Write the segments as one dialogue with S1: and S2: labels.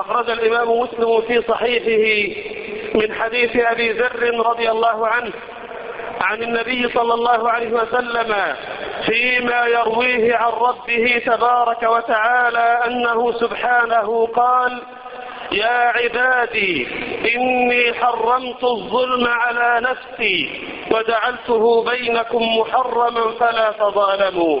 S1: أخرج الإمام مسلم في صحيحه من حديث أبي ذر رضي الله عنه عن النبي صلى الله عليه وسلم فيما يرويه عن ربه تبارك وتعالى أنه سبحانه قال يا عبادي إني حرمت الظلم على نفسي وجعلته بينكم محرما فلا تظالموا.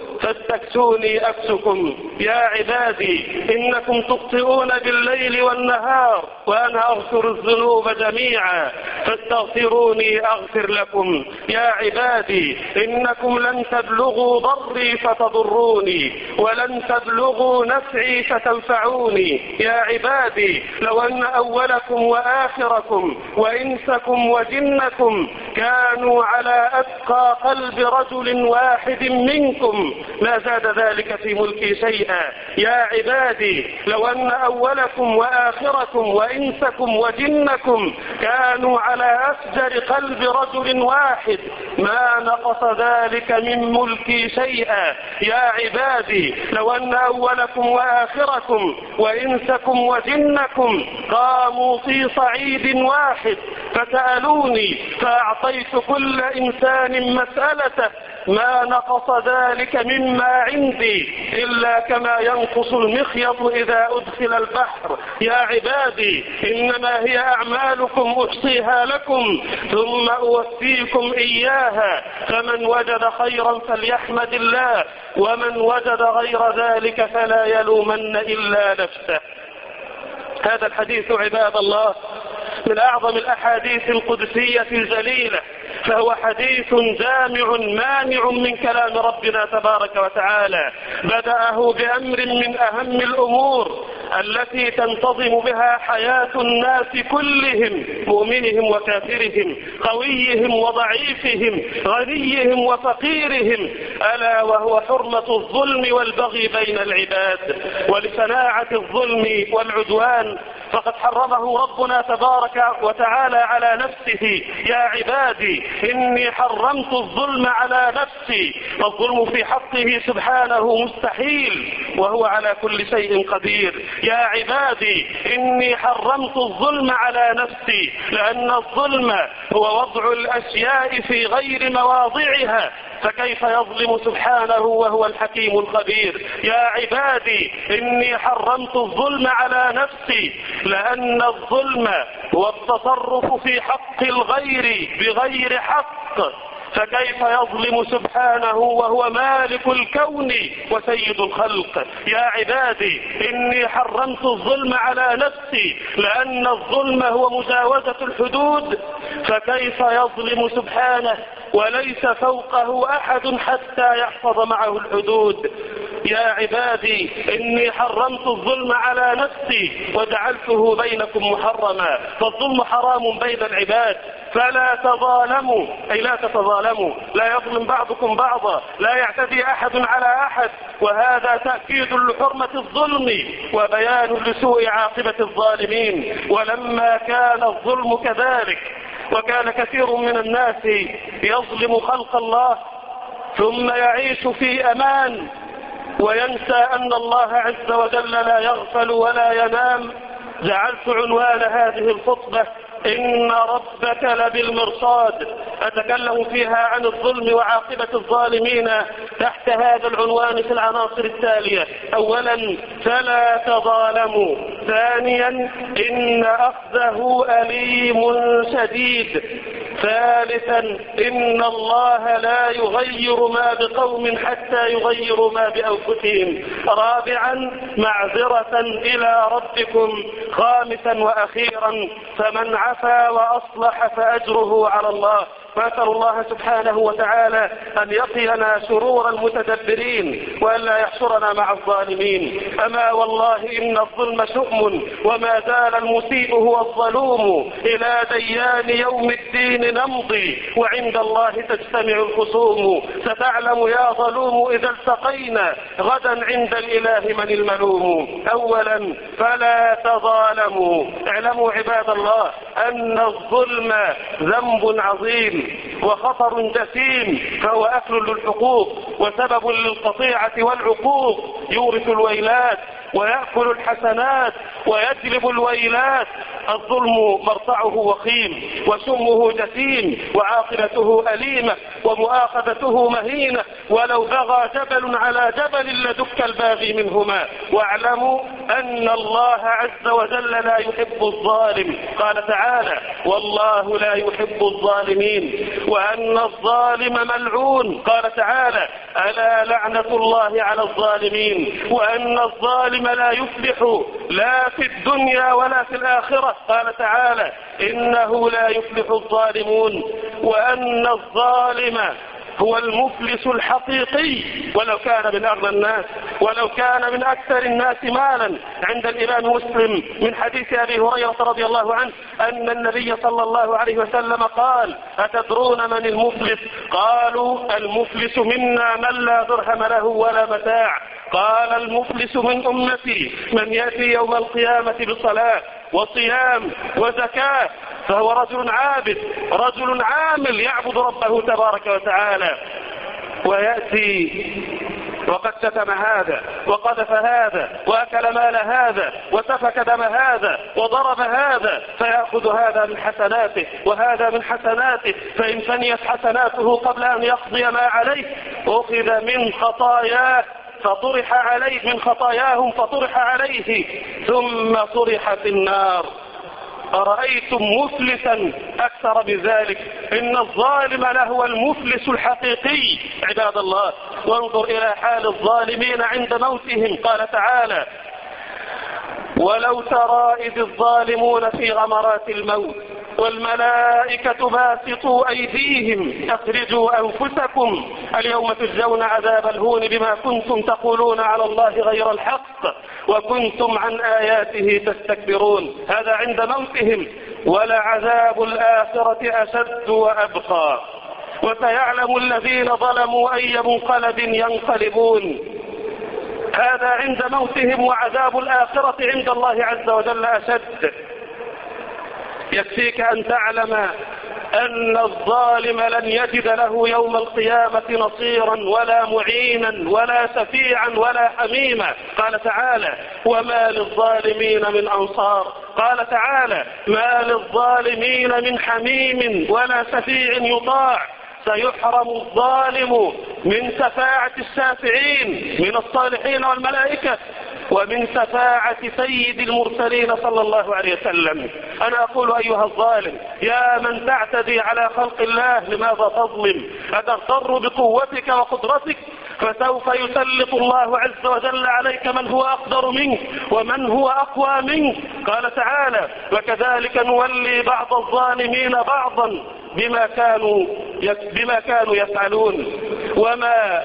S1: فاستكسوني أكسكم يا عبادي إنكم تخطئون بالليل والنهار وأنا أغفر الذنوب جميعا. فاستغفروني أغفر لكم. يا عبادي إنكم لن تبلغوا ضري فتضروني ولن تبلغوا نفعي فتنفعوني. يا عبادي لو أن أولكم وآخركم وإنسكم وجنكم كانوا على أتقى قلب رجل واحد منكم لا زاد ذلك في ملكي شيئا. يا عبادي لو أن أولكم وآخركم وإنسكم وجنكم كانوا على أفجر قلب رجل واحد ما نقص ذلك من ملكي شيئا. يا عبادي لو أن أولكم وآخركم وإنسكم وجنكم قاموا في صعيد واحد فسألوني فأعطيت كل إنسان مسألته ما نقص ذلك مما عندي إلا كما ينقص المخيط إذا أدخل البحر. يا عبادي إنما هي أعمالكم أحصيها لكم ثم أوفيكم إياها. فمن وجد خيرا فليحمد الله ومن وجد غير ذلك فلا يلومن إلا نفسه. هذا الحديث عباد الله من أعظم الأحاديث القدسية الجليلة. فهو حديث جامع مانع من كلام ربنا تبارك وتعالى. بدأه بأمر من أهم الأمور التي تنتظم بها حياة الناس كلهم مؤمنهم وكافرهم قويهم وضعيفهم غنيهم وفقيرهم. ألا وهو حرمة الظلم والبغي بين العباد ولصناعة الظلم والعدوان فقد حرمه ربنا تبارك وتعالى على نفسه. يا عبادي إني حرمت الظلم على نفسي. والظلم في حقه سبحانه مستحيل وهو على كل شيء قدير. يا عبادي إني حرمت الظلم على نفسي لأن الظلم هو وضع الأشياء في غير مواضعها. فكيف يظلم سبحانه وهو الحكيم الخبير؟ يا عبادي إني حرمت الظلم على نفسي لأن الظلم هو التصرف في حق الغير بغير حق. فكيف يظلم سبحانه وهو مالك الكون وسيد الخلق؟ يا عبادي إني حرمت الظلم على نفسي لأن الظلم هو مجاوزة الحدود. فكيف يظلم سبحانه وليس فوقه أحد حتى يحفظ معه الحدود. يا عبادي إني حرمت الظلم على نفسي وجعلته بينكم محرما. فالظلم حرام بين العباد. فلا تظالموا. أي لا تتظالموا. لا يظلم بعضكم بعضا. لا يعتدي أحد على أحد. وهذا تأكيد لحرمة الظلم وبيان لسوء عاقبة الظالمين. ولما كان الظلم كذلك وكان كثير من الناس يظلم خلق الله ثم يعيش في أمان وينسى أن الله عز وجل لا يغفل ولا ينام. جعلت عنوان هذه الخطبة إن ربك لبالمرصاد. أتكلم فيها عن الظلم وعاقبة الظالمين تحت هذا العنوان في العناصر التالية. أولا فلا تظالموا. ثانيا إن أخذه أليم شديد. ثالثا إن الله لا يغير ما بقوم حتى يغيروا ما بأنفسهم. رابعا معذرة إلى ربكم. خامسا وأخيرا فمن عفا وأصلح فأجره على الله. فأسأل الله سبحانه وتعالى أن يقينا شرور المتدبرين وأن لا يحشرنا مع الظالمين. أما والله إن الظلم شؤم وما زال المسيء هو الظلوم. إلى ديان يوم الدين نمضي وعند الله تجتمع الخصوم. ستعلم يا ظلوم إذا التقينا غدا عند الإله من الملوم. أولا فلا تظالموا. اعلموا عباد الله أن الظلم ذنب عظيم. وخطر جسيم فهو أكل للحقوق وسبب للقطيعة والعقوق يورث الويلات. ويأكل الحسنات ويجلب الويلات. الظلم مرتعه وخيم وسمه جسيم وعاقبته أليمة ومؤاخذته مهينة. ولو بغى جبل على جبل لدك الباغي منهما. واعلموا أن الله عز وجل لا يحب الظالم. قال تعالى والله لا يحب الظالمين. وأن الظالم ملعون. قال تعالى ألا لعنة الله على الظالمين. وأن الظالم لا يفلح لا في الدنيا ولا في الآخرة. قال تعالى إنه لا يفلح الظالمون وأن الظالم هو المفلس الحقيقي. ولو كان من أغنى الناس ولو كان من أكثر الناس مالا. عند الإمام مسلم من حديث أبي هريرة رضي الله عنه أن النبي صلى الله عليه وسلم قال أتدرون من المفلس؟ قالوا المفلس منا من لا درهم له ولا متاع. قال المفلس من أمتي من يأتي يوم القيامة بصلاة وصيام وزكاة فهو رجل عابد رجل عامل يعبد ربه تبارك وتعالى. ويأتي وقد شتم هذا وقذف هذا وأكل مال هذا وسفك دم هذا وضرب هذا فيأخذ هذا من حسناته وهذا من حسناته فإن فنيت حسناته قبل أن يقضي ما عليه أخذ من خطاياه. فطرح عليه من خطاياهم فطرح عليه ثم طرح في النار. أرأيتم مفلسا أكثر من ذلك إن الظالم لهو المفلس الحقيقي عباد الله. وانظر إلى حال الظالمين عند موتهم. قال تعالى ولو ترى إذ الظالمون في غمرات الموت والملائكة باسطوا أيديهم أخرجوا أنفسكم. اليوم تجزون عذاب الهون بما كنتم تقولون على الله غير الحق وكنتم عن آياته تستكبرون. هذا عند موتهم. ولعذاب الآخرة أشد وأبقى. وسيعلم الذين ظلموا أي منقلب ينقلبون. هذا عند موتهم وعذاب الآخرة عند الله عز وجل أشد. يكفيك أن تعلم أن الظالم لن يجد له يوم القيامة نصيرا ولا معينا ولا شفيعا ولا حميما. قال تعالى وما للظالمين من أنصار. قال تعالى ما للظالمين من حميم ولا شفيع يطاع. سيحرم الظالم من شفاعة الشافعين من الصالحين والملائكة. ومن شفاعة سيد المرسلين صلى الله عليه وسلم. أنا أقول أيها الظالم يا من تعتدي على خلق الله لماذا تظلم؟ أتغتر بقوتك وقدرتك؟ فسوف يسلط الله عز وجل عليك من هو أقدر منك ومن هو أقوى منك. قال تعالى وكذلك نولي بعض الظالمين بعضا بما كانوا بما كانوا يفعلون. وما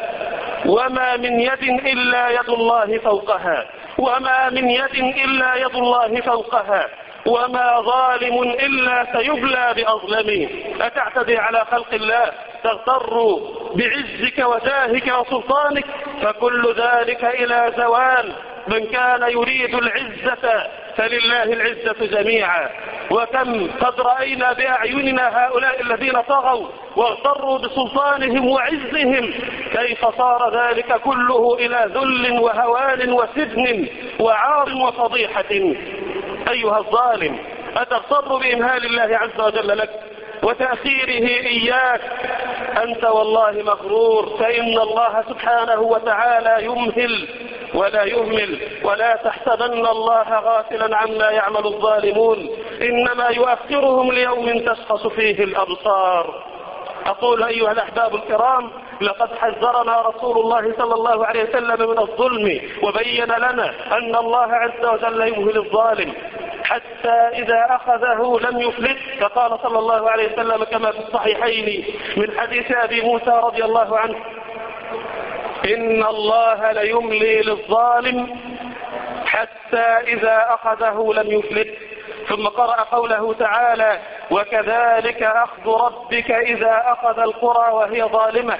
S1: وما من يد إلا يد الله فوقها. وما من يد إلا يد الله فوقها وما ظالم إلا سيبلى بأظلمه. أتعتدي على خلق الله؟ تغتر بعزك وجاهك وسلطانك فكل ذلك إلى زوال. من كان يريد العزة فلله العزة جميعا. وكم قد رأينا بأعيننا هؤلاء الذين طغوا واغتروا بسلطانهم وعزهم. كيف صار ذلك كله إلى ذل وهوان وسجن وعار وفضيحة. أيها الظالم أتغتر بإمهال الله عز وجل لك؟ وتأخيره إياك. أنت والله مغرور فإن الله سبحانه وتعالى يمهل ولا يهمل ولا تحسبن الله غافلا عما يعمل الظالمون. إنما يؤخرهم ليوم تشخص فيه الأبصار. أقول أيها الأحباب الكرام لقد حذرنا رسول الله صلى الله عليه وسلم من الظلم وبين لنا أن الله عز وجل يمهل الظالم. حتى إذا أخذه لم يفلت فقال صلى الله عليه وسلم كما في الصحيحين من حديث أبي موسى رضي الله عنه إن الله ليملي للظالم حتى إذا أخذه لم يفلت. ثم قرأ قوله تعالى وكذلك أخذ ربك إذا أخذ القرى وهي ظالمة.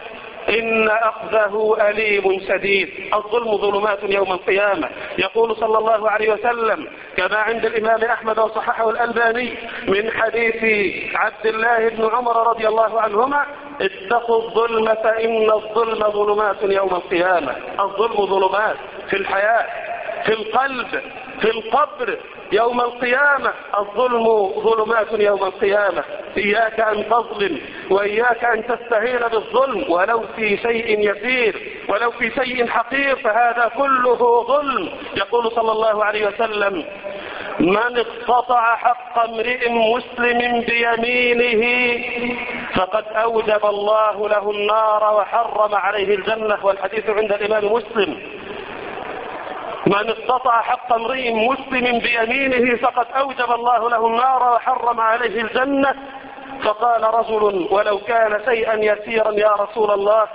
S1: إن أخذه أليم شديد. الظلم ظلمات يوم القيامة. يقول صلى الله عليه وسلم كما عند الإمام أحمد وصححه الألباني من حديث عبد الله بن عمر رضي الله عنهما اتقوا الظلم فإن الظلم ظلمات يوم القيامة. الظلم ظلمات في الحياة في القلب في القبر يوم القيامة. الظلم ظلمات يوم القيامة. إياك أن تظلم وإياك أن تستهين بالظلم. ولو في شيء يسير ولو في شيء حقير فهذا كله ظلم. يقول صلى الله عليه وسلم من اقتطع حق امرئ مسلم بيمينه فقد أوجب الله له النار وحرم عليه الجنة. والحديث عند الإمام مسلم. من استطاع حق امرئ مسلم بيمينه فقد أوجب الله له النار وحرم عليه الجنة. فقال رجل ولو كان شيئا يسيرا يا رسول الله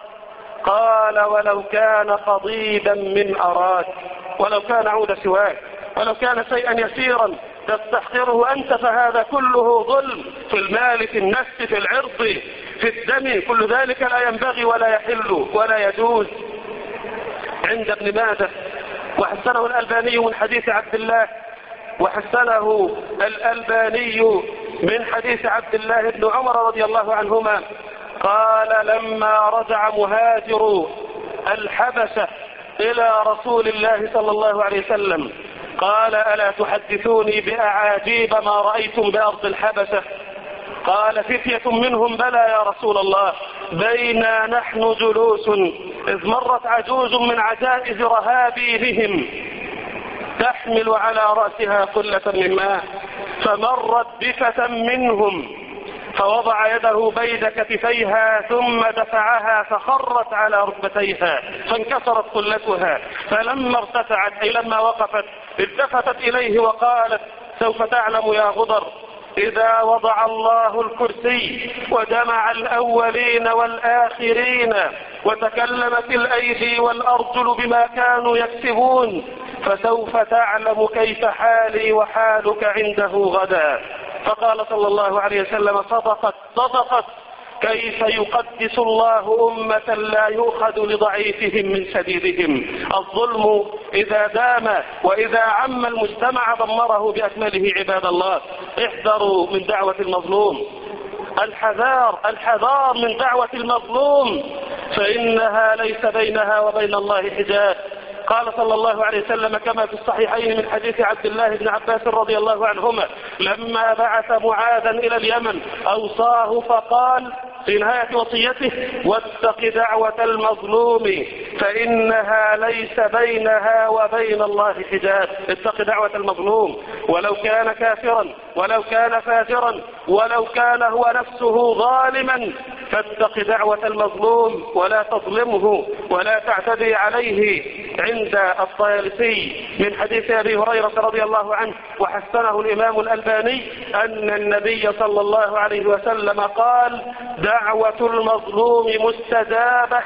S1: قال ولو كان قضيبا من أراك ولو كان عود سواك ولو كان شيئا يسيرا تستحقره أنت فهذا كله ظلم في المال في النفس في العرض في الدم. كل ذلك لا ينبغي ولا يحل ولا يجوز. عند ابن ماجه وحسنه الألباني من حديث عبد الله وحسنه الألباني من حديث عبد الله بن عمر رضي الله عنهما. قال لما رجع مهاجر الحبشة إلى رسول الله صلى الله عليه وسلم قال ألا تحدثوني بأعاجيب ما رأيتم بأرض الحبشة؟ قال فتية منهم بلى يا رسول الله بينا نحن جلوس إذ مرت عجوز من عجائز رهابيهم تحمل على رأسها قلة من ماء فمرت بكة منهم فوضع يده بين كتفيها ثم دفعها فخرت على ركبتيها فانكسرت قلتها فلما ارتفعت أي لما وقفت التفتت إليه وقالت سوف تعلم يا غدر إذا وضع الله الكرسي وجمع الأولين والآخرين وتكلمت الأيدي والأرجل بما كانوا يكسبون فسوف تعلم كيف حالي وحالك عنده غدا. فقال صلى الله عليه وسلم صدقت صدقت. كيف يقدس الله أمة لا يؤخذ لضعيفهم من شديدهم الظلم إذا دام وإذا عم المجتمع دمره بأكمله عباد الله. احذروا من دعوة المظلوم. الحذار الحذار من دعوة المظلوم. فإنها ليس بينها وبين الله حجاب. قال صلى الله عليه وسلم كما في الصحيحين من حديث عبد الله بن عباس رضي الله عنهما لما بعث معاذا إلى اليمن أوصاه فقال في نهاية وصيته واتق دعوة المظلوم فإنها ليس بينها وبين الله حجاب. اتق دعوة المظلوم. ولو كان كافرا ولو كان فاجرا ولو كان هو نفسه ظالما فاتق دعوة المظلوم ولا تظلمه ولا تعتدي عليه عند الطيالسي من حديث أبي هريرة رضي الله عنه وحسنه الإمام الألباني أن النبي صلى الله عليه وسلم قال دعوة المظلوم مستجابة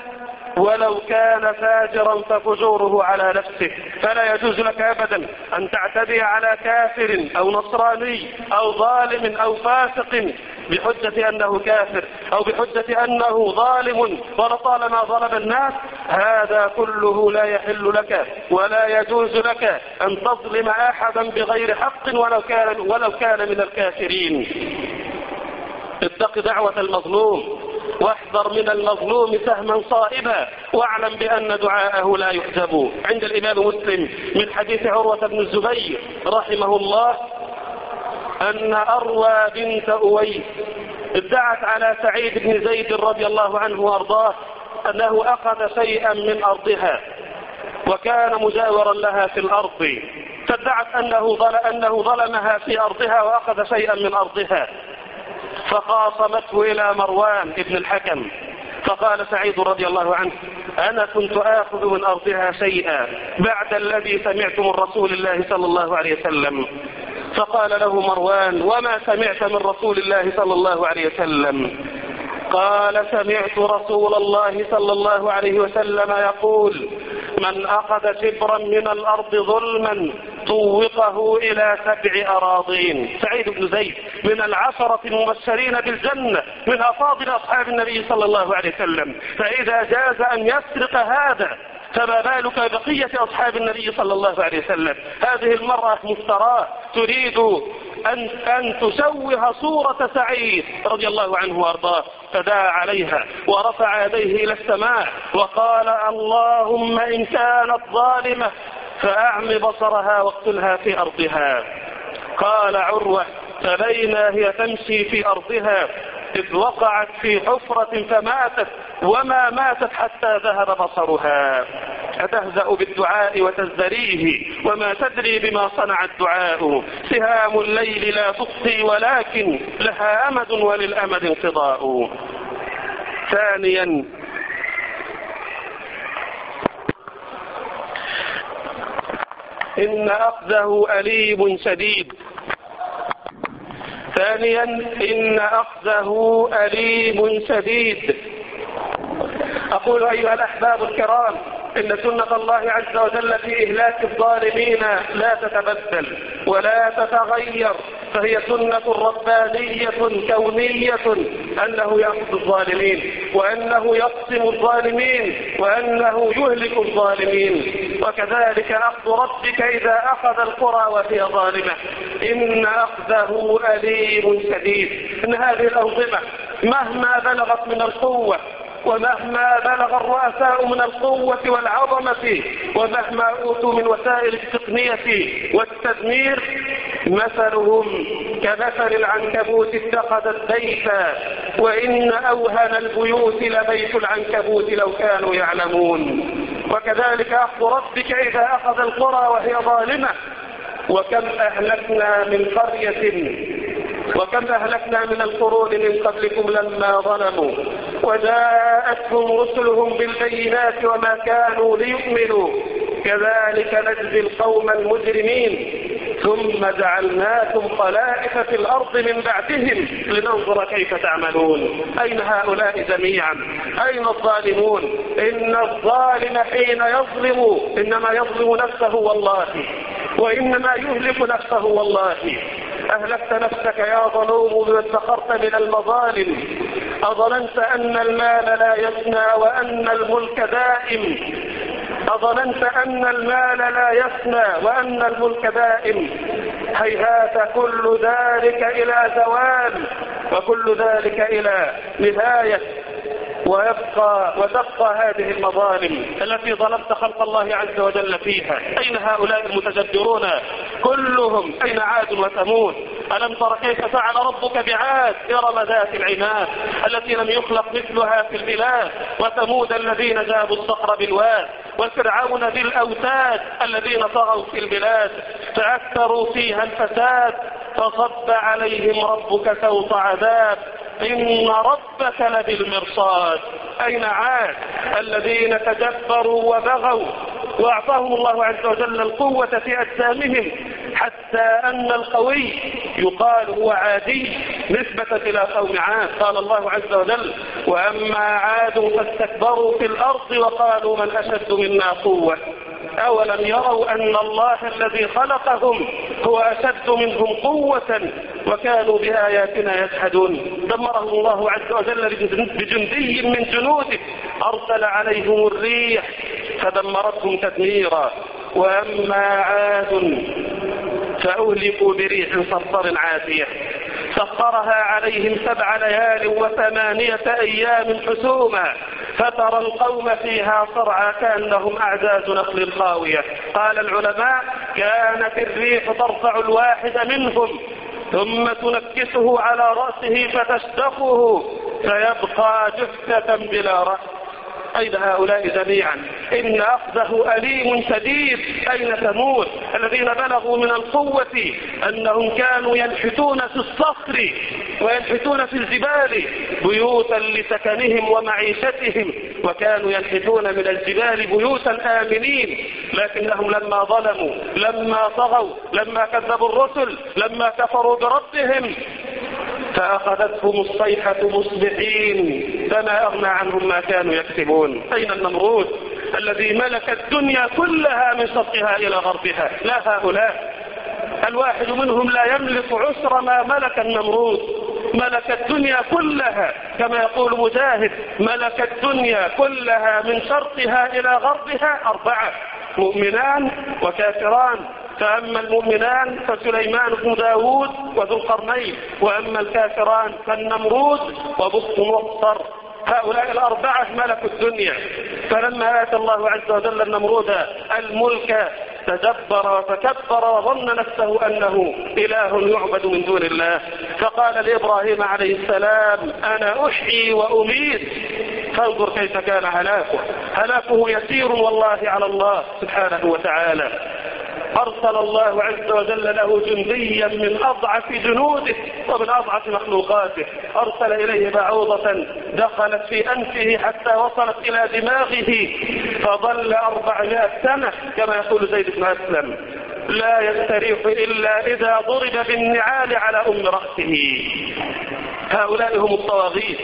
S1: ولو كان فاجرا ففجوره على نفسه. فلا يجوز لك أبدا أن تعتدي على كافر أو نصراني أو ظالم أو فاسق بحجة أنه كافر أو بحجة أنه ظالم ولطالما ظلم الناس هذا كله لا يحل لك ولا يجوز لك أن تظلم أحدا بغير حق ولو كان, ولو كان من الكافرين. اتق دعوة المظلوم واحذر من المظلوم سهما صائبا واعلم بأن دعاءه لا يحجب. عند الإمام مسلم من حديث عروة بن الزبير رحمه الله أن أروى بنت أويس ادعت على سعيد بن زيد رضي الله عنه وأرضاه أنه أخذ شيئا من أرضها وكان مجاورا لها في الأرض فادعت أنه, ظل أنه ظلمها في أرضها وأخذ شيئا من أرضها فخاصمته إلى مروان ابن الحكم فقال سعيد رضي الله عنه أنا كنت آخذ من أرضها شيئا بعد الذي سمعت من رسول الله صلى الله عليه وسلم. فقال له مروان وما سمعت من رسول الله صلى الله عليه وسلم؟ قال سمعت رسول الله صلى الله عليه وسلم يقول من أخذ شبرا من الأرض ظلما طوقه إلى سبع أراضين. سعيد بن زيد من العشرة المبشرين بالجنة من أفاضل أصحاب النبي صلى الله عليه وسلم فإذا جاز أن يسرق هذا فما بالك بقية أصحاب النبي صلى الله عليه وسلم؟ هذه المرأة مفتراه تريد أن, أن تشوه صورة سعيد رضي الله عنه وأرضاه فدعا عليها ورفع يديه إلى السماء وقال اللهم إن كانت ظالمة فأعم بصرها واقتلها في أرضها. قال عروة فبينا هي تمشي في أرضها إذ وقعت في حفرة فماتت وما ماتت حتى ذهب بصرها. أتهزأ بالدعاء وتزدريه وما تدري بما صنع الدعاء. سهام الليل لا تخطي ولكن لها أمد وللأمد انقضاء. ثانيا إن أخذه أليم شديد. ثانيا إن أخذه أليم شديد. أقول أيها الأحباب الكرام إن سنة الله عز وجل في إهلاك الظالمين لا تتبدل ولا تتغير فهي سنة ربانية كونية أنه يأخذ الظالمين وأنه يقسم الظالمين وأنه يهلك الظالمين. وكذلك أخذ ربك إذا أخذ القرى وهي ظالمة. إن أخذه أليم شديد. إن هذه الأنظمة مهما بلغت من القوة ومهما بلغ الرؤساء من القوة والعظمة ومهما أوتوا من وسائل التقنية والتدمير مثلهم كمثل العنكبوت اتخذت بيتا وإن أوهن البيوت لبيت العنكبوت لو كانوا يعلمون. وكذلك أخذ ربك إذا أخذ القرى وهي ظالمة وكم أهلكنا من قرية وكم أهلكنا من القرون من قبلكم لما ظلموا وجاءتهم رسلهم بالبينات وما كانوا ليؤمنوا. كذلك نجزي القوم المجرمين. ثم جعلناكم خلائف في الأرض من بعدهم لننظر كيف تعملون. أين هؤلاء جميعا؟ أين الظالمون؟ إن الظالم حين يظلم إنما يظلم نفسه والله. وإنما يهلك نفسه والله. أهلكت نفسك يا ظلوم بما ادخرت من المظالم. أظننت أن المال لا يفنى وأن الملك دائم. أظننت أن المال لا يفنى وأن الملك دائم. هيهات كل ذلك إلى زوال وكل ذلك إلى نهاية. ويبقى وتبقى هذه المظالم التي ظلمت خلق الله عز وجل فيها. أين هؤلاء المتجبرون كلهم أين عاد وثمود؟ ألم تر كيف فعل ربك بعاد؟ إرم ذات العماد التي لم يخلق مثلها في البلاد. وثمود الذين جابوا الصخر بالواد. وفرعون ذي الأوتاد الذين طغوا في البلاد. فأكثروا فيها الفساد. فصب عليهم ربك سوط عذاب. إن ربك لبالمرصاد. أين عاد الذين تدبروا وبغوا وأعطاهم الله عز وجل القوة في أجسامهم حتى أن القوي يقال هو عادي نسبة إلى قوم عاد. قال الله عز وجل وأما عاد فاستكبروا في الأرض وقالوا من أشد منا قوة. أولم يروا أن الله الذي خلقهم هو أشد منهم قوة وكانوا بآياتنا يجحدون. دمرهم الله عز وجل بجندي من جنوده. أرسل عليهم الريح فدمرتهم تدميرا. وأما عاد فأهلكوا بريح صرصر عاتية سخرها عليهم سبع ليال وثمانية أيام حسوما. فترى القوم فيها صرعى كأنهم أعجاز نخل خاوية. قال العلماء كانت الريح ترفع الواحد منهم ثم تنكسه على رأسه فتشدقه فيبقى جثة بلا رأس. أين هؤلاء جميعا. إن أخذه أليم شديد أين ثمود الذين بلغوا من القوة أنهم كانوا ينحتون في الصخر وينحتون في الجبال بيوتا لسكنهم ومعيشتهم وكانوا ينحتون من الجبال بيوتا آمنين. لكنهم لما ظلموا لما طغوا لما كذبوا الرسل لما كفروا بربهم فأخذتهم الصيحة مصبحين فما أغنى عنهم ما كانوا يكسبون. أين النمرود الذي ملك الدنيا كلها من شرقها إلى غربها؟ لا هؤلاء. الواحد منهم لا يملك عسر ما ملك النمرود. ملك الدنيا كلها كما يقول مجاهد ملك الدنيا كلها من شرقها إلى غربها أربعة مؤمنان وكافران. فأما المؤمنان فسليمان بن داود وذو القرنين وأما الكافران فالنمرود وبخت مصر هؤلاء الأربعة ملكوا الدنيا. فلما آتى الله عز وجل النمرود الملك تدبر وتكبر وظن نفسه أنه إله يعبد من دون الله. فقال لإبراهيم عليه السلام أنا أحيي وأميت. فانظر كيف كان هلاكه. هلاكه يسير والله على الله سبحانه وتعالى. أرسل الله عز وجل له جنديا من أضعف جنوده ومن أضعف مخلوقاته. أرسل إليه بعوضة دخلت في أنفه حتى وصلت إلى دماغه. فظل أربعمائة سنة كما يقول زيد بن أسلم. لا يستريح إلا إذا ضرب بالنعال على أم رأسه. هؤلاء هم الطواغيت.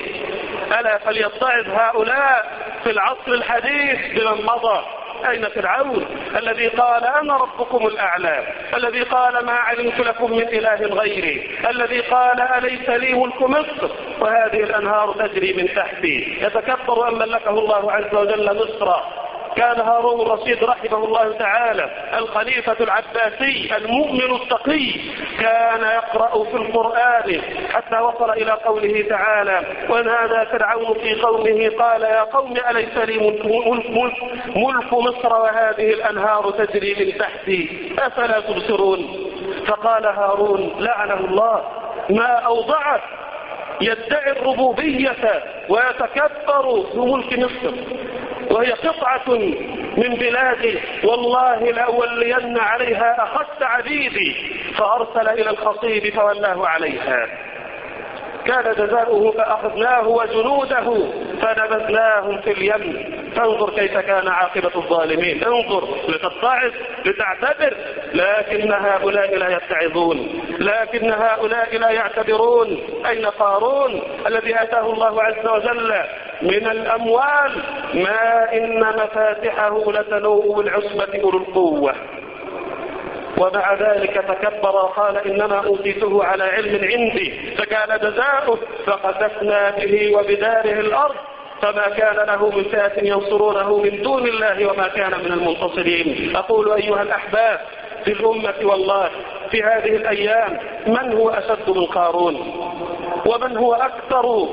S1: ألا فليتعظ هؤلاء في العصر الحديث بمن مضى. أين فرعون؟ الذي قال أنا ربكم الأعلى. الذي قال ما علمت لكم من إله غيري. الذي قال أليس لي ملك مصر؟ وهذه الأنهار تجري من تحتي. يتكبر أن ملكه الله عز وجل مصر. كان هارون الرشيد رحمه الله تعالى الخليفة العباسي المؤمن التقي كان يقرأ في القرآن حتى وصل إلى قوله تعالى ونادى فرعون في قومه قال يا قوم أليس لي ملك مصر وهذه الأنهار تجري من تحتي أفلا تبصرون؟ فقال هارون لعنه الله ما أوضعك يدعي الربوبية ويتكبر بملك مصر. وهي قطعة من بلادي والله لأولين عليها أخذت عبيدي فأرسل إلى الخطيب فولاه عليها. كان جزاؤه فأخذناه وجنوده فنبذناهم في اليم. فانظر كيف كان عاقبة الظالمين. انظر لتتعظ لتعتبر لكن هؤلاء لا يتعظون. لكن هؤلاء لا يعتبرون. أين قارون الذي آتاه الله عز وجل من الأموال ما إن مفاتحه لتنوء بالعصبة أولو القوة. ومع ذلك تكبر وقال إنما أوتيته على علم عندي فكان جزاؤه فقسفنا به وبداره الأرض فما كان له من فئة ينصرونه من دون الله وما كان من المنتصرين. أقول أيها الأحباب في الأمة والله في هذه الأيام من هو أشد من قارون؟ ومن هو أكثر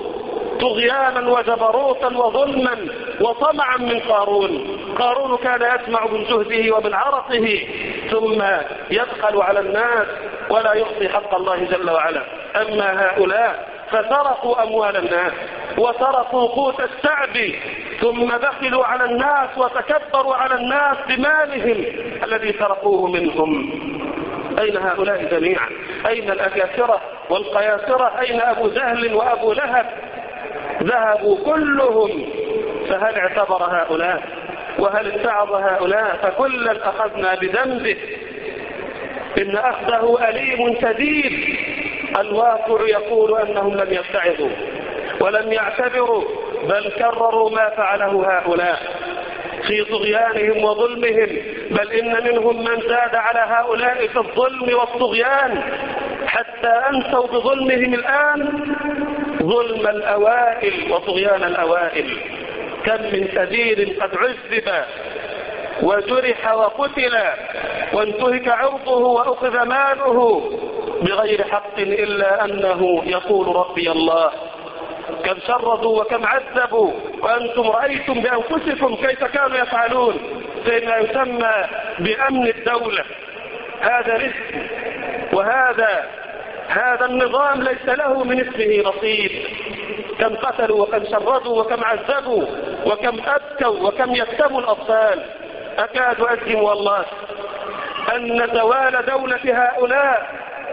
S1: طغيانا وجبروتا وظلما وطمعا من قارون. قارون كان يسمع من جهده ومن عرقه ثم يبخل على الناس ولا يعطي حق الله جل وعلا. أما هؤلاء فسرقوا أموال الناس وسرقوا قوت الشعب ثم بخلوا على الناس وتكبروا على الناس بمالهم الذي سرقوه منهم. أين هؤلاء جميعا؟ أين الأكاسرة والقياسرة أين أبو جهل وأبو لهب؟ ذهبوا كلهم فهل اعتبر هؤلاء؟ وهل اتعظ هؤلاء؟ فكلا أخذنا بذنبه. إن أخذه أليم شديد. الواقع يقول أنهم لم يتعظوا ولم يعتبروا بل كرروا ما فعله هؤلاء في طغيانهم وظلمهم. بل إن منهم من زاد على هؤلاء في الظلم والطغيان. حتى أنسوا بظلمهم الآن ظلم الأوائل وطغيان الأوائل. كم من كثير قد عذب وجرح وقتل وانتهك عرضه وأخذ ماله. بغير حق إلا أنه يقول ربي الله كم شردوا وكم عذبوا وأنتم رأيتم بأنفسكم كيف كانوا يفعلون. فيما يسمى بأمن الدولة. هذا رزق وهذا هذا النظام ليس له من اسمه نصيب. كم قتلوا وكم شردوا وكم عذبوا وكم أبكوا وكم يكتموا الأطفال. أكاد أجزم والله أن زوال دولة هؤلاء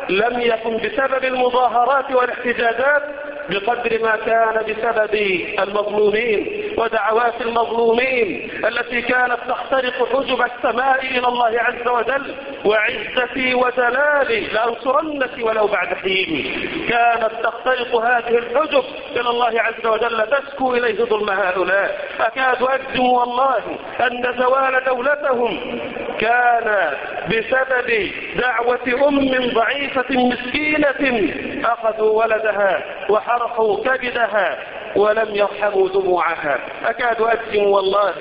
S1: لم يكن بسبب المظاهرات والاحتجاجات بقدر ما كان بسبب المظلومين. ودعوات المظلومين التي كانت تخترق حجب السماء إلى الله عز وجل وعزتي وجلالي لأنصرنك ولو بعد حين. كانت تخترق هذه الحجب إلى الله عز وجل تشكو إليه ظلم هؤلاء. أكاد أجزم والله أن زوال دولتهم كان بسبب دعوة أم ضعيفة مسكينة أخذوا ولدها وحرقوا كبدها ولم يرحموا دموعها. أكاد أجزم والله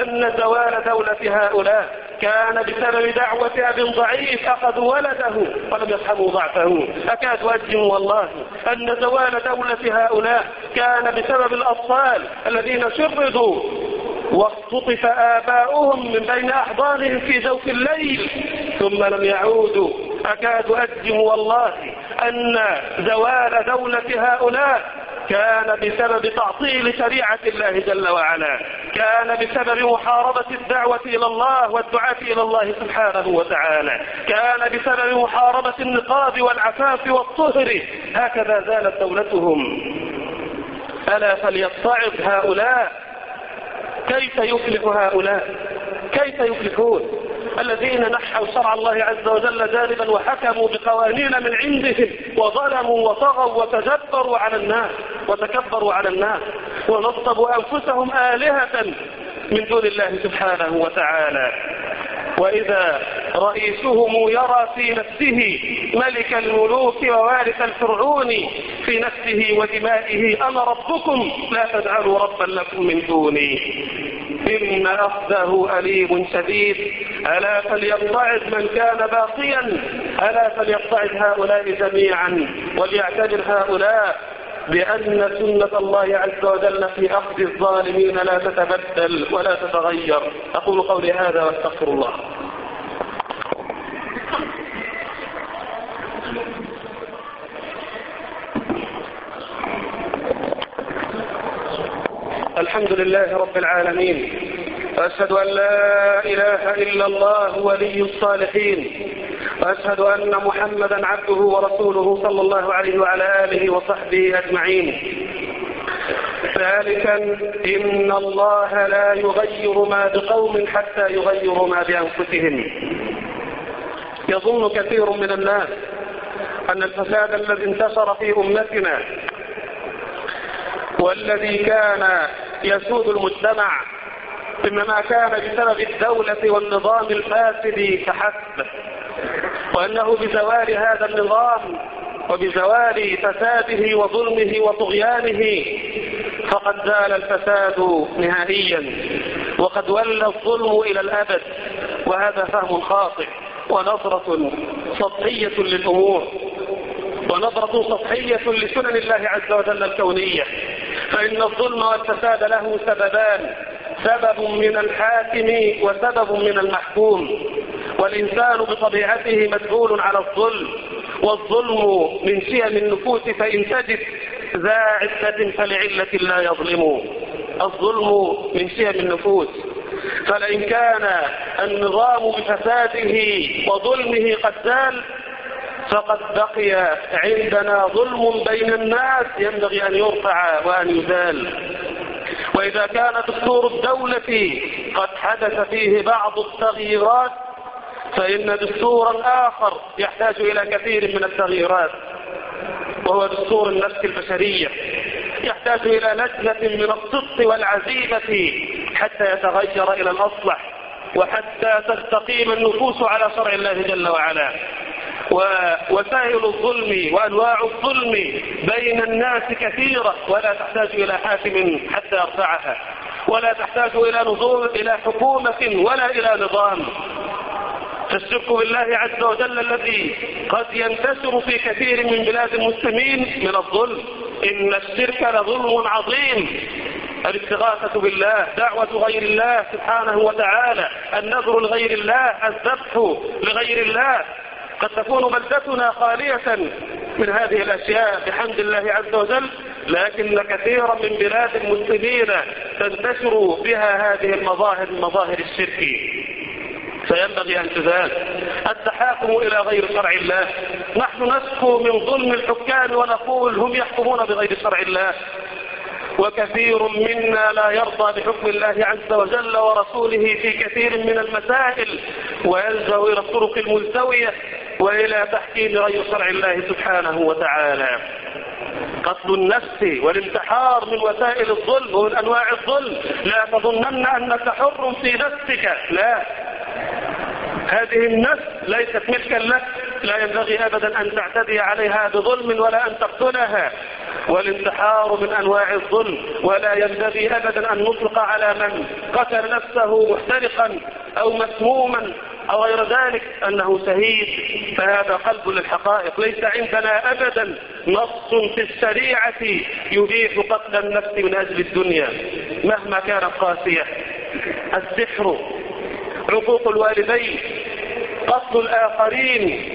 S1: أن زوال دولة هؤلاء كان بسبب دعوة أب ضعيف أخذوا ولده ولم يرحموا ضعفه. أكاد أجزم والله أن زوال دولة هؤلاء كان بسبب الأطفال الذين شردوا واختطف آباؤهم من بين أحضانهم في جوف الليل ثم لم يعودوا. أكاد أجزم والله أن زوال دولة هؤلاء كان بسبب تعطيل شريعة الله جل وعلا. كان بسبب محاربة الدعوة إلى الله والدعاة إلى الله سبحانه وتعالى. كان بسبب محاربة النقاب والعفاف والطهر. هكذا زالت دولتهم. ألا فليتعظ هؤلاء؟ كيف يفلح هؤلاء؟ كيف يفلحون؟ الذين نحوا شرع الله عز وجل جانبا وحكموا بقوانين من عندهم وظلموا وطغوا وتجبروا على الناس. وتكبروا على الناس ونصبوا أنفسهم آلهة من دون الله سبحانه وتعالى. وإذا رئيسهم يرى في نفسه ملك الملوك ووارث الفرعون في نفسه ودمائه أنا ربكم لا تجعلوا ربا لكم من دوني. إن أخذه أليم شديد. ألا فليبتعد من كان باقيا؟ ألا فليبتعد هؤلاء جميعا وليعتبر هؤلاء بأن سنة الله عز وجل في أخذ الظالمين لا تتبدل ولا تتغير. أقول قولي هذا واستغفر الله. الحمد لله رب العالمين. وأشهد أن لا إله إلا الله ولي الصالحين. وأشهد أن محمدا عبده ورسوله صلى الله عليه وعلى آله وصحبه أجمعين. ثالثا إن الله لا يغير ما بقوم حتى يغيروا ما بأنفسهم. يظن كثير من الناس أن الفساد الذي انتشر في أمتنا والذي كان يسود المجتمع إنما كان بسبب الدولة والنظام الفاسد فحسب وأنه بزوال هذا النظام وبزوال فساده وظلمه وطغيانه فقد زال الفساد نهائيا وقد ولى الظلم إلى الأبد وهذا فهم خاطئ ونظرة سطحية للأمور ونظرة سطحية لسنن الله عز وجل الكونية فإن الظلم والفساد له سببان سبب من الحاكم وسبب من المحكوم. والإنسان بطبيعته مدعول على الظلم والظلم من شيم النفوس فإن تجد ذا عزة فلعلة لا يظلم الظلم من شيم النفوس. فلئن كان النظام بفساده وظلمه قد زال فقد بقي عندنا ظلم بين الناس ينبغي أن يرفع وأن يزال. وإذا كان دستور الدولة قد حدث فيه بعض التغييرات فإن دستورا آخر يحتاج إلى كثير من التغييرات وهو دستور النفس البشرية. يحتاج إلى لجنة من الصدق والعزيمة حتى يتغير إلى الأصلح وحتى تستقيم النفوس على شرع الله جل وعلا. ووسائل الظلم وأنواع الظلم بين الناس كثيرة ولا تحتاج إلى حاكم حتى يرفعها. ولا تحتاج إلى نظور إلى حكومة ولا إلى نظام. فالشرك بالله عز وجل الذي قد ينتشر في كثير من بلاد المسلمين من الظلم. إن الشرك لظلم عظيم. الاستغاثة بالله دعوة غير الله سبحانه وتعالى النذر لغير الله الذبح لغير الله. قد تكون بلدتنا خالية من هذه الأشياء بحمد الله عز وجل لكن كثيرا من بلاد المسلمين تنتشر بها هذه المظاهر مظاهر الشرك. فينبغي أن تزال. التحاكم إلى غير شرع الله. نحن نشكو من ظلم الحكام ونقول هم يحكمون بغير شرع الله. وكثير منا لا يرضى بحكم الله عز وجل ورسوله في كثير من المسائل ويلجأ إلى الطرق الملتوية وإلى تحكيم غير شرع الله سبحانه وتعالى. قتل النفس والانتحار من وسائل الظلم ومن أنواع الظلم. لا تظنن أنك حر في نفسك. لا. هذه النفس ليست ملكا لك لا ينبغي أبدا أن تعتدي عليها بظلم ولا أن تقتلها. والانتحار من أنواع الظلم ولا ينبغي أبدا أن نطلق على من قتل نفسه محترقا أو مسموما أو غير ذلك أنه شهيد. فهذا قلب للحقائق. ليس عندنا أبدا نص في الشريعة يبيح قتل النفس من أجل الدنيا مهما كانت قاسية. السحر عقوق الوالدين قتل الآخرين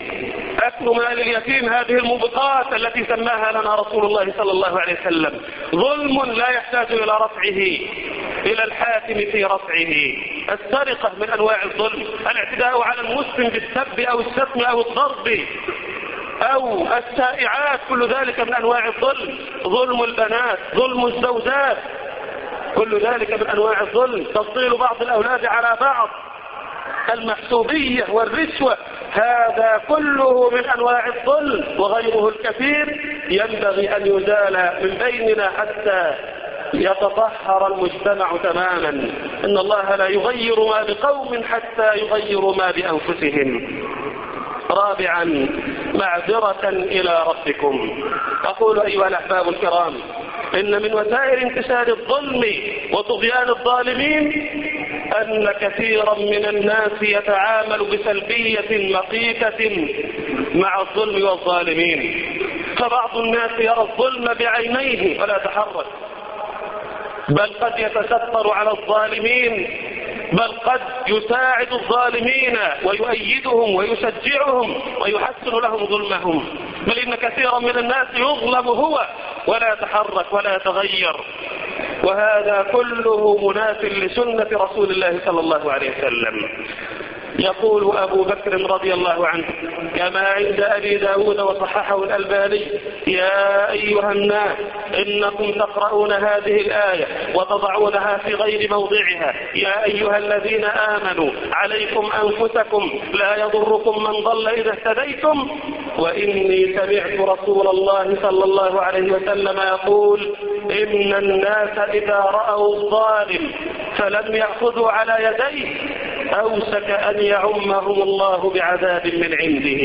S1: أكل مال اليتيم هذه الموبقات التي سماها لنا رسول الله صلى الله عليه وسلم. ظلم لا يحتاج إلى رفعه إلى الحاكم في رفعه. السرقة من أنواع الظلم الاعتداء على المسلم بالسب أو الشتم أو الضرب أو السائعات كل ذلك من أنواع الظلم. ظلم البنات ظلم الزوجات كل ذلك من أنواع الظلم. تفضيل بعض الأولاد على بعض. المحسوبية والرشوة هذا كله من أنواع الظلم وغيره الكثير. ينبغي أن يزال من بيننا حتى يتطهر المجتمع تماما. إن الله لا يغير ما بقوم حتى يغيروا ما بأنفسهم. رابعا معذرة إلى ربكم. أقول أيها الأحباب الكرام إن من وسائل انتشار الظلم وطغيان الظالمين أن كثيرا من الناس يتعامل بسلبية مقيتة مع الظلم والظالمين. فبعض الناس يرى الظلم بعينيه ولا تحرك بل قد يتستر على الظالمين بل قد يساعد الظالمين ويؤيدهم ويشجعهم ويحسن لهم ظلمهم. بل إن كثيرا من الناس يظلم هو ولا يتحرك ولا يتغير. وهذا كله مناف لسنة رسول الله صلى الله عليه وسلم. يقول أبو بكر رضي الله عنه كما عند أبي داود وصححه الألباني يا أيها الناس إنكم تقرؤون هذه الآية وتضعونها في غير موضعها. يا أيها الذين آمنوا عليكم أنفسكم لا يضركم من ضل إذا اهتديتم. وإني سمعت رسول الله صلى الله عليه وسلم يقول إن الناس إذا رأوا الظالم فلم يأخذوا على يديه أوشك أن يعمهم الله بعذاب من عنده.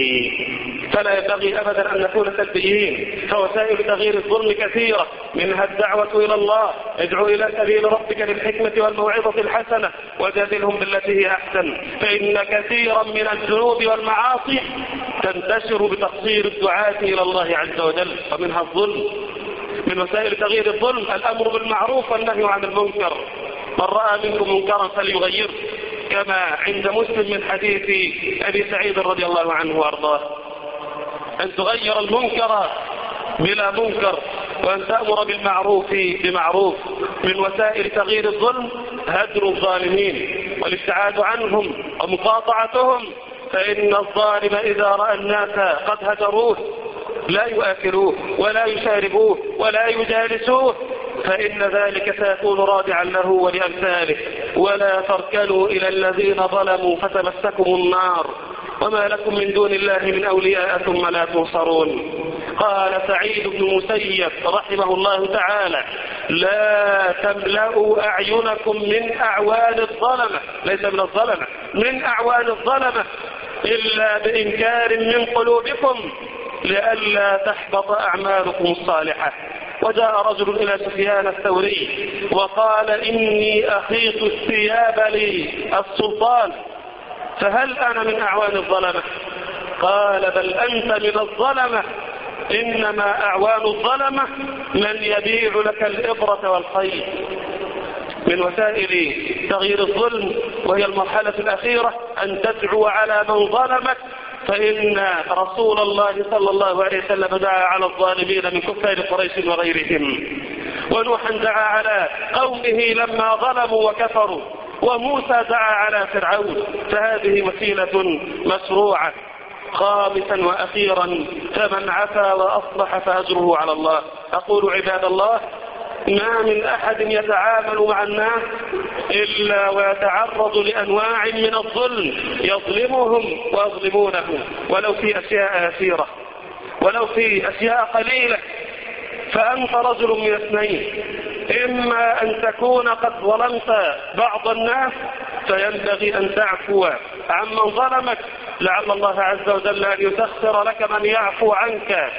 S1: فلا ينبغي أبدا أن نكون سلبيين. فوسائل تغيير الظلم كثيرة. منها الدعوة إلى الله. ادعو إلى سبيل ربك بالحكمة والموعظة الحسنة. وجادلهم بالتي هي أحسن. فإن كثيرا من الذنوب والمعاصي تنتشر بتقصير الدعاة إلى الله عز وجل. ومنها الظلم. من وسائل تغيير الظلم الأمر بالمعروف والنهي عن المنكر. من رأى منكم منكرا فليغيره. كما عند مسلم من حديث أبي سعيد رضي الله عنه وأرضاه. أن تغير المنكر بلا منكر وأن تأمر بالمعروف بمعروف من وسائل تغيير الظلم هدر الظالمين. والابتعاد عنهم ومقاطعتهم فإن الظالم إذا رأى الناس قد هجروه لا يؤكلوه ولا يشاربوه ولا يجالسوه فإن ذلك سيكون رادعا له ولأمثاله. ولا تركنوا إلى الذين ظلموا فتمسكم النار. وما لكم من دون الله من أولياء ثم لا تنصرون. قال سعيد بن مسيب رحمه الله تعالى لا تملأوا أعينكم من أعوان الظلمة ليس من الظلمة من أعوان الظلمة إلا بإنكار من قلوبكم لئلا تحبط أعمالكم الصالحة. وجاء رجل إلى سفيان الثوري وقال إني أخيط الثياب للسلطان فهل أنا من أعوان الظلمة؟ قال بل أنت من الظلمة. إنما أعوان الظلمة من يبيع لك الإبرة والخيط من وسائل تغيير الظلم وهي المرحلة الأخيرة أن تدعو على من ظلمك. فإن رسول الله صلى الله عليه وسلم دعا على الظالمين من كفار قريش وغيرهم. ونوحا دعا على قومه لما ظلموا وكفروا. وموسى دعا على فرعون فهذه وسيلة مشروعة خامسا وأخيرا فمن عفا وأصلح فأجره على الله. أقول عباد الله ما من أحد يتعامل مع الناس إلا ويتعرض لأنواع من الظلم يظلمهم ويظلمونه. ولو في أشياء يسيرة ولو في أشياء قليلة فأنت رجل من اثنين. إما أن تكون قد ظلمت بعض الناس فينبغي أن تعفو. عمن ظلمك لعل الله عز وجل أن يسخر لك من يعفو عنك.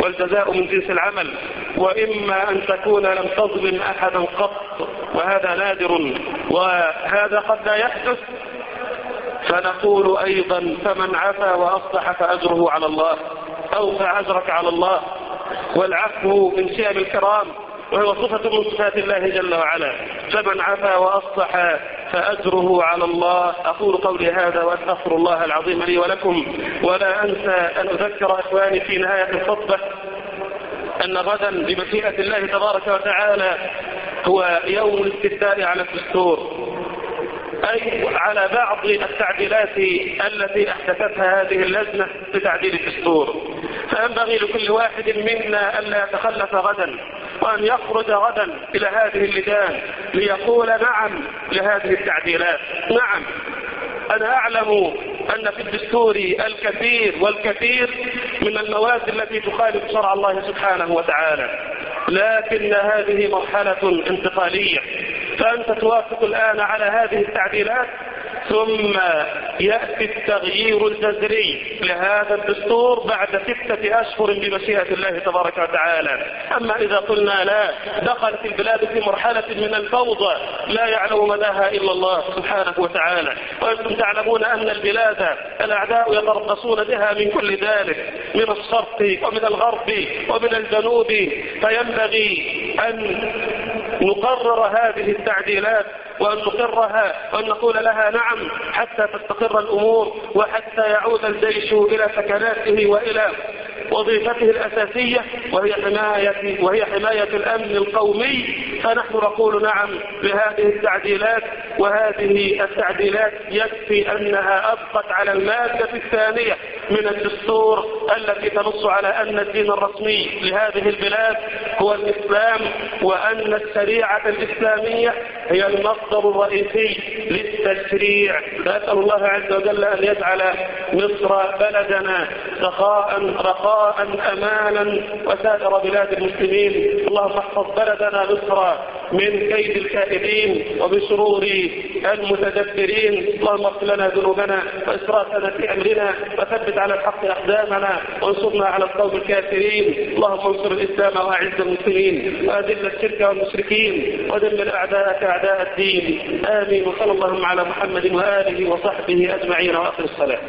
S1: والجزاء من جنس العمل. وإما أن تكون لم تظلم أحدا قط وهذا نادر وهذا قد لا يحدث. فنقول أيضا فمن عفا وأصلح فأجره على الله أو فأجرك على الله. والعفو من شيم الكرام. وهو صفة من صفات الله جل وعلا. فمن عفا وأصلح فأجره على الله. أقول قولي هذا وأستغفر الله العظيم لي ولكم. ولا أنسى أن أذكر إخواني في نهاية الخطبة أن غدا بمشيئة الله تبارك وتعالى هو يوم الاستفتاء على الدستور. أي على بعض التعديلات التي أحدثتها هذه اللجنة لتعديل الدستور. فينبغي لكل واحد منا ألا يتخلف غدا. وأن يخرج غدا إلى هذه اللجان ليقول نعم لهذه التعديلات. نعم. أنا أعلم أن في الدستور الكثير والكثير من المواد التي تخالف شرع الله سبحانه وتعالى لكن هذه مرحلة انتقالية. فأنت توافق الآن على هذه التعديلات؟ ثم يأتي التغيير الجذري لهذا الدستور بعد ستة أشهر بمشيئة الله تبارك وتعالى. أما إذا قلنا لا دخلت البلاد في مرحلة من الفوضى لا يعلم مداها إلا الله سبحانه وتعالى. وأنتم تعلمون أن البلاد الأعداء يتربصون بها من كل ذلك من الشرق ومن الغرب ومن الجنوب. فينبغي أن نقرر هذه التعديلات وأن نقرها وأن نقول لها نعم حتى تستقر الأمور وحتى يعود الجيش إلى سكناته وإلى وظيفته الأساسية وهي حماية وهي حماية الأمن القومي. فنحن نقول نعم لهذه التعديلات وهذه التعديلات يكفي أنها أبقت على المادة الثانية من الدستور التي تنص على أن الدين الرسمي لهذه البلاد هو الإسلام وأن الشريعة الإسلامية هي المصدر الرئيسي للتشريع. نسأل الله عز وجل أن يجعل مصر بلدنا سخاء رخاء أمانا وسائر بلاد المسلمين. اللهم احفظ بلدنا مصر. من كيد الكائدين ومن شرور المتدبرين. اللهم اغفر لنا ذنوبنا وإسرافنا في أمرنا وثبت على الحق أقدامنا وانصرنا على القوم الكافرين. اللهم انصر الإسلام وأعز المسلمين وأذل الشرك والمشركين ودمر أعداءك أعداء الدين. آمين. وصلى اللهم على محمد وآله وصحبه أجمعين. وآخر الصلاة.